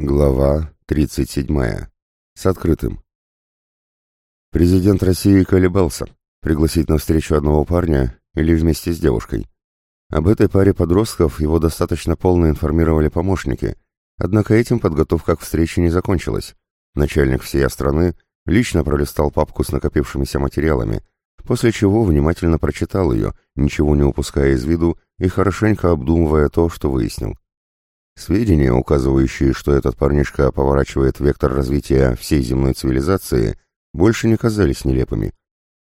Глава 37. С открытым. Президент России колебался, пригласить на встречу одного парня или вместе с девушкой. Об этой паре подростков его достаточно полно информировали помощники, однако этим подготовка к встрече не закончилась. Начальник всей страны лично пролистал папку с накопившимися материалами, после чего внимательно прочитал ее, ничего не упуская из виду и хорошенько обдумывая то, что выяснил. Сведения, указывающие, что этот парнишка поворачивает вектор развития всей земной цивилизации, больше не казались нелепыми.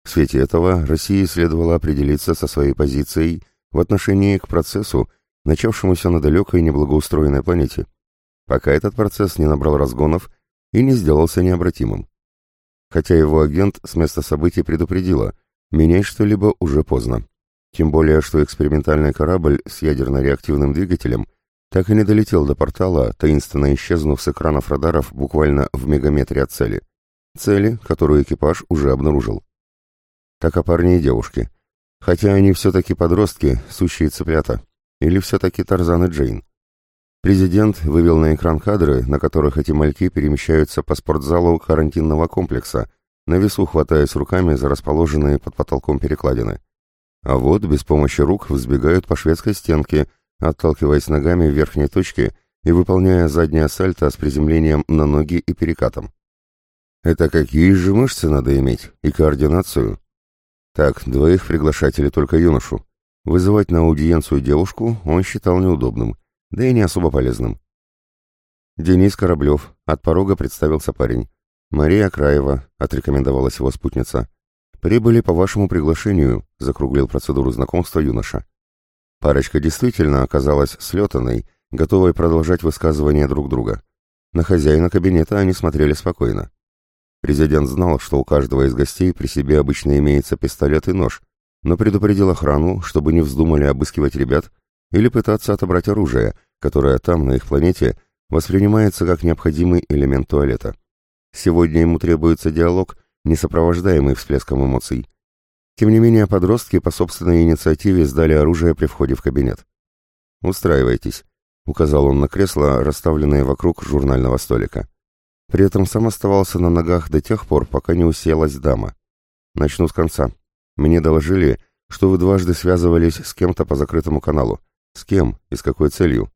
В свете этого России следовало определиться со своей позицией в отношении к процессу, начавшемуся на далекой неблагоустроенной планете, пока этот процесс не набрал разгонов и не сделался необратимым. Хотя его агент с места событий предупредила, менять что-либо уже поздно. Тем более, что экспериментальный корабль с ядерно-реактивным двигателем – так и не долетел до портала, таинственно исчезнув с экранов радаров буквально в мегаметре от цели. Цели, которую экипаж уже обнаружил. Так о парне и девушке. Хотя они все-таки подростки, сущие цыплята. Или все-таки Тарзан и Джейн. Президент вывел на экран кадры, на которых эти мальки перемещаются по спортзалу карантинного комплекса, на весу хватаясь руками за расположенные под потолком перекладины. А вот без помощи рук взбегают по шведской стенке, отталкиваясь ногами в верхней точке и выполняя заднее сальто с приземлением на ноги и перекатом. Это какие же мышцы надо иметь и координацию? Так, двоих приглашать или только юношу? Вызывать на аудиенцию девушку он считал неудобным, да и не особо полезным. Денис Кораблев, от порога представился парень. Мария Краева, отрекомендовалась его спутница. «Прибыли по вашему приглашению», — закруглил процедуру знакомства юноша. Парочка действительно оказалась слетанной, готовой продолжать высказывания друг друга. На хозяина кабинета они смотрели спокойно. Президент знал, что у каждого из гостей при себе обычно имеется пистолет и нож, но предупредил охрану, чтобы не вздумали обыскивать ребят или пытаться отобрать оружие, которое там, на их планете, воспринимается как необходимый элемент туалета. Сегодня ему требуется диалог, не сопровождаемый всплеском эмоций. Тем не менее, подростки по собственной инициативе сдали оружие при входе в кабинет. «Устраивайтесь», — указал он на кресло, расставленные вокруг журнального столика. При этом сам оставался на ногах до тех пор, пока не уселась дама. «Начну с конца. Мне доложили, что вы дважды связывались с кем-то по закрытому каналу. С кем и с какой целью?»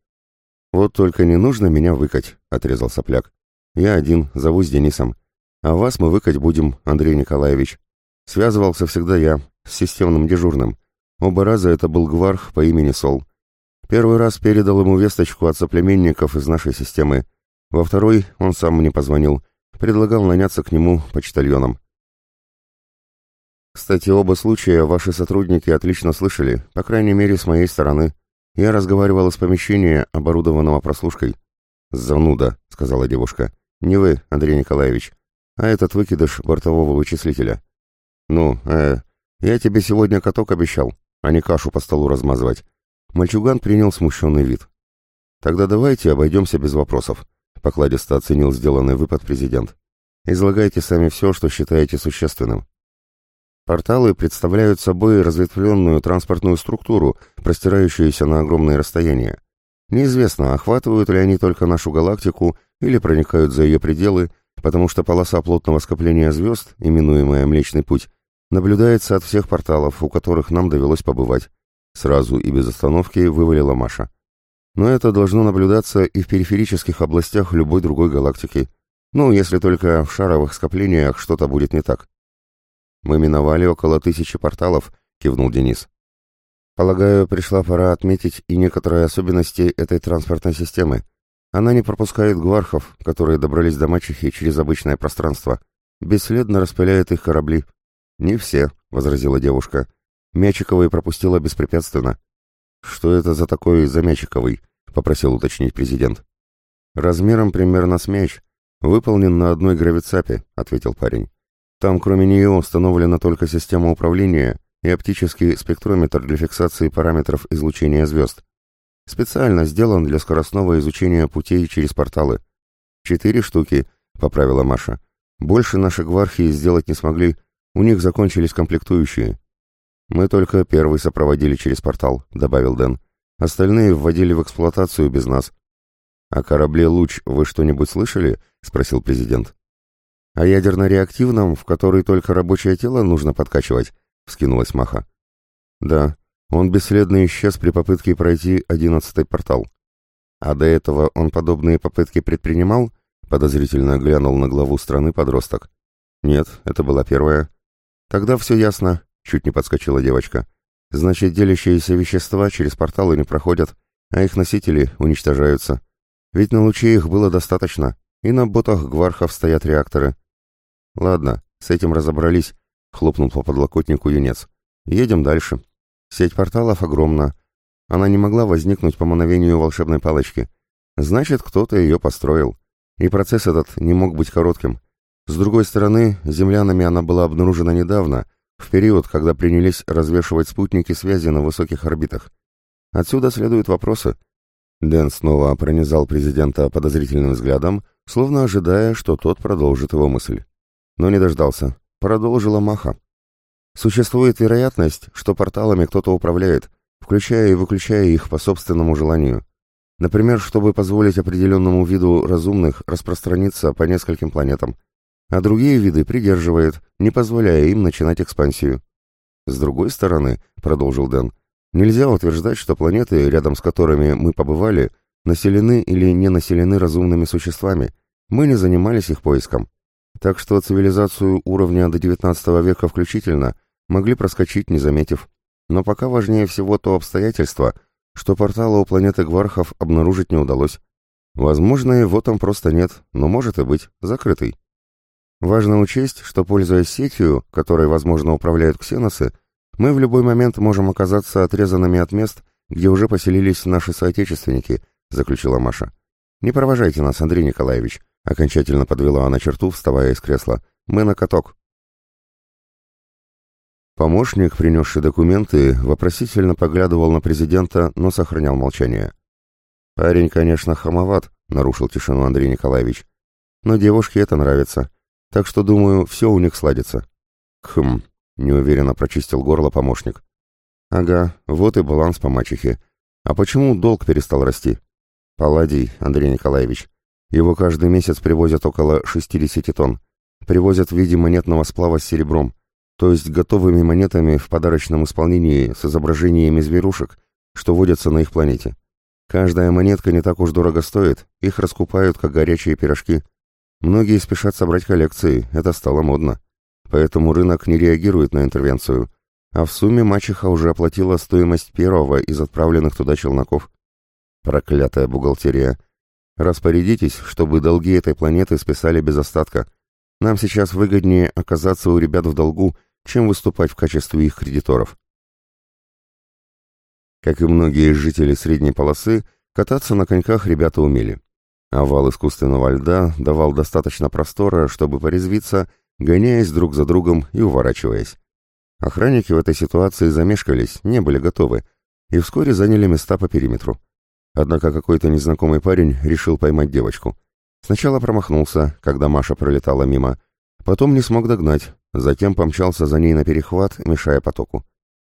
«Вот только не нужно меня выкать», — отрезал сопляк. «Я один, зовусь Денисом. А вас мы выкать будем, Андрей Николаевич. Связывался всегда я, с системным дежурным. Оба раза это был гварх по имени Сол. Первый раз передал ему весточку от соплеменников из нашей системы. Во второй он сам мне позвонил, предлагал наняться к нему почтальоном. Кстати, оба случая ваши сотрудники отлично слышали, по крайней мере, с моей стороны. Я разговаривал из помещения, оборудованного прослушкой. «Зануда», — сказала девушка. «Не вы, Андрей Николаевич, а этот выкидыш бортового вычислителя. «Ну, э, я тебе сегодня каток обещал, а не кашу по столу размазывать». Мальчуган принял смущенный вид. «Тогда давайте обойдемся без вопросов», — покладисто оценил сделанный выпад президент. «Излагайте сами все, что считаете существенным». Порталы представляют собой разветвленную транспортную структуру, простирающуюся на огромные расстояния. Неизвестно, охватывают ли они только нашу галактику или проникают за ее пределы, потому что полоса плотного скопления звезд, именуемая Млечный Путь, наблюдается от всех порталов, у которых нам довелось побывать. Сразу и без остановки вывалила Маша. Но это должно наблюдаться и в периферических областях любой другой галактики. Ну, если только в шаровых скоплениях что-то будет не так. Мы миновали около тысячи порталов, кивнул Денис. Полагаю, пришла пора отметить и некоторые особенности этой транспортной системы. Она не пропускает гвархов, которые добрались до мачехи через обычное пространство. Бесследно распыляет их корабли. «Не все», — возразила девушка. «Мячиковый пропустила беспрепятственно». «Что это за такой замячиковый?» — попросил уточнить президент. «Размером примерно с мяч. Выполнен на одной гравицапе», — ответил парень. «Там кроме нее установлена только система управления и оптический спектрометр для фиксации параметров излучения звезд. Специально сделан для скоростного изучения путей через порталы. Четыре штуки», — поправила Маша. «Больше наши гвархи сделать не смогли, у них закончились комплектующие. Мы только первый сопроводили через портал, добавил Дэн. Остальные вводили в эксплуатацию без нас. «О корабле «Луч» вы что-нибудь слышали?» — спросил президент. «О ядерно-реактивном, в который только рабочее тело нужно подкачивать?» — вскинулась Маха. «Да, он бесследно исчез при попытке пройти одиннадцатый портал. А до этого он подобные попытки предпринимал?» — подозрительно глянул на главу страны подросток. «Нет, это была первая». «Тогда все ясно», — чуть не подскочила девочка. «Значит, делящиеся вещества через порталы не проходят, а их носители уничтожаются. Ведь на луче их было достаточно, и на ботах гвархов стоят реакторы. Ладно, с этим разобрались, хлопнул по подлокотнику юнец. Едем дальше. Сеть порталов огромна. Она не могла возникнуть по мановению волшебной палочки. Значит, кто-то ее построил. И процесс этот не мог быть коротким. С другой стороны, землянами она была обнаружена недавно, в период, когда принялись развешивать спутники связи на высоких орбитах. Отсюда следуют вопросы — Дэн снова пронизал президента подозрительным взглядом, словно ожидая, что тот продолжит его мысль. Но не дождался. Продолжила Маха. Существует вероятность, что порталами кто-то управляет, включая и выключая их по собственному желанию. Например, чтобы позволить определенному виду разумных распространиться по нескольким планетам, а другие виды придерживает, не позволяя им начинать экспансию. С другой стороны, продолжил Дэн, Нельзя утверждать, что планеты, рядом с которыми мы побывали, населены или не населены разумными существами. Мы не занимались их поиском. Так что цивилизацию уровня до XIX века включительно могли проскочить, не заметив. Но пока важнее всего то обстоятельство, что портала у планеты Гвархов обнаружить не удалось. Возможно, его там просто нет, но может и быть, закрытый. Важно учесть, что, пользуясь сетью, которой, возможно, управляют ксеносы, мы в любой момент можем оказаться отрезанными от мест, где уже поселились наши соотечественники, заключила Маша. Не провожайте нас, Андрей Николаевич, окончательно подвела она черту, вставая из кресла. Мы на каток. Помощник, принесший документы, вопросительно поглядывал на президента, но сохранял молчание. «Парень, конечно, хамоват», — нарушил тишину Андрей Николаевич. «Но девушке это нравится, так что, думаю, все у них сладится». «Хм, неуверенно прочистил горло помощник. Ага, вот и баланс по мачехе. А почему долг перестал расти? Палладий, Андрей Николаевич. Его каждый месяц привозят около 60 тонн. Привозят в виде монетного сплава с серебром, то есть готовыми монетами в подарочном исполнении с изображениями зверушек, что водятся на их планете. Каждая монетка не так уж дорого стоит, их раскупают как горячие пирожки. Многие спешат собрать коллекции, это стало модно поэтому рынок не реагирует на интервенцию, а в сумме мачеха уже оплатила стоимость первого из отправленных туда челноков. Проклятая бухгалтерия. Распорядитесь, чтобы долги этой планеты списали без остатка. Нам сейчас выгоднее оказаться у ребят в долгу, чем выступать в качестве их кредиторов. Как и многие жители средней полосы, кататься на коньках ребята умели. Овал искусственного льда давал достаточно простора, чтобы порезвиться гоняясь друг за другом и уворачиваясь. Охранники в этой ситуации замешкались, не были готовы, и вскоре заняли места по периметру. Однако какой-то незнакомый парень решил поймать девочку. Сначала промахнулся, когда Маша пролетала мимо, потом не смог догнать, затем помчался за ней на перехват, мешая потоку.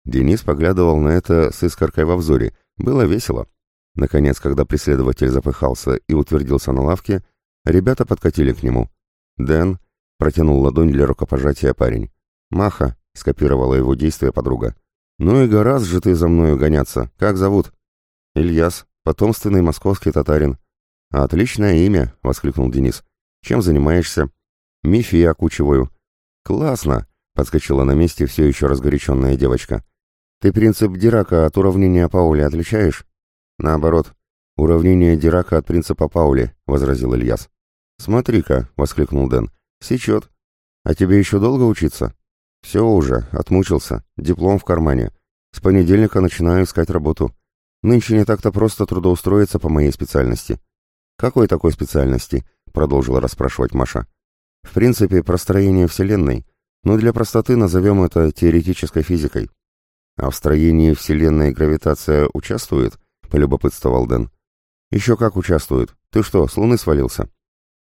Денис поглядывал на это с искоркой во взоре. Было весело. Наконец, когда преследователь запыхался и утвердился на лавке, ребята подкатили к нему. Дэн, Протянул ладонь для рукопожатия парень. «Маха», — скопировала его действие подруга. «Ну и гораз же ты за мною гоняться. Как зовут?» «Ильяс, потомственный московский татарин». «Отличное имя», — воскликнул Денис. «Чем занимаешься?» «Мифи окучиваю». «Классно», — подскочила на месте все еще разгоряченная девочка. «Ты принцип Дирака от уравнения Паули отличаешь?» «Наоборот. Уравнение Дирака от принципа Паули», — возразил Ильяс. «Смотри-ка», — воскликнул Дэн, «Сечет. А тебе еще долго учиться?» «Все уже, отмучился. Диплом в кармане. С понедельника начинаю искать работу. Нынче не так-то просто трудоустроиться по моей специальности». «Какой такой специальности?» — продолжила расспрашивать Маша. «В принципе, простроение Вселенной, но для простоты назовем это теоретической физикой». «А в строении Вселенной гравитация участвует?» — полюбопытствовал Дэн. «Еще как участвует. Ты что, с Луны свалился?»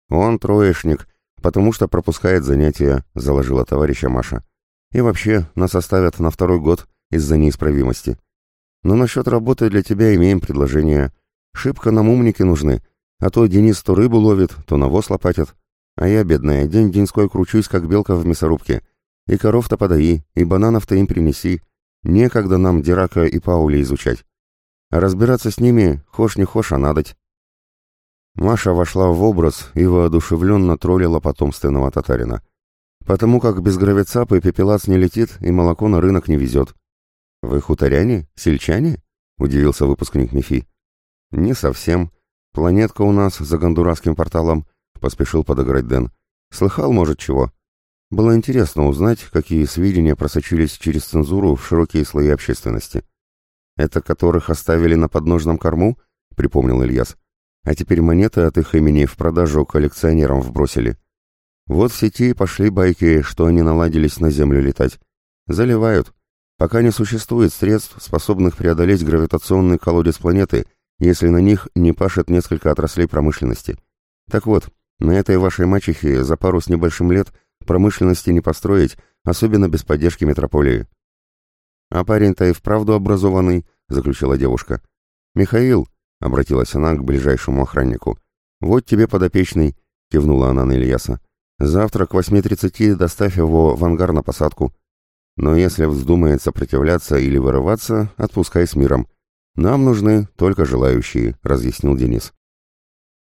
«Он троечник «Потому что пропускает занятия», — заложила товарища Маша. «И вообще, нас оставят на второй год из-за неисправимости. Но насчет работы для тебя имеем предложение. Шибко нам умники нужны, А то Денис то рыбу ловит, то навоз лопатит. А я, бедная, день-деньской кручусь, как белка в мясорубке. И коров-то подаи, и бананов-то им принеси. Некогда нам Дирака и Паули изучать. Разбираться с ними, хошь не хошь, а надоть. Маша вошла в образ и воодушевленно троллила потомственного татарина. Потому как без гравицапы пепелац не летит и молоко на рынок не везет. «Вы хуторяне? Сельчане?» — удивился выпускник МИФИ. «Не совсем. Планетка у нас за гондурасским порталом», — поспешил подыграть Дэн. «Слыхал, может, чего?» Было интересно узнать, какие сведения просочились через цензуру в широкие слои общественности. «Это которых оставили на подножном корму?» — припомнил Ильяс. «А теперь монеты от их имени в продажу коллекционерам вбросили. Вот в сети пошли байки, что они наладились на Землю летать. Заливают пока не существует средств, способных преодолеть гравитационный колодец планеты, если на них не пашет несколько отраслей промышленности. Так вот, на этой вашей мачехе за пару с небольшим лет промышленности не построить, особенно без поддержки метрополии. «А парень-то и вправду образованный», — заключила девушка. «Михаил», — обратилась она к ближайшему охраннику, — «вот тебе подопечный», — кивнула она на Ильяса. «Завтра к 8.30 доставь его в ангар на посадку. Но если вздумает сопротивляться или вырываться, отпускай с миром. Нам нужны только желающие», — разъяснил Денис.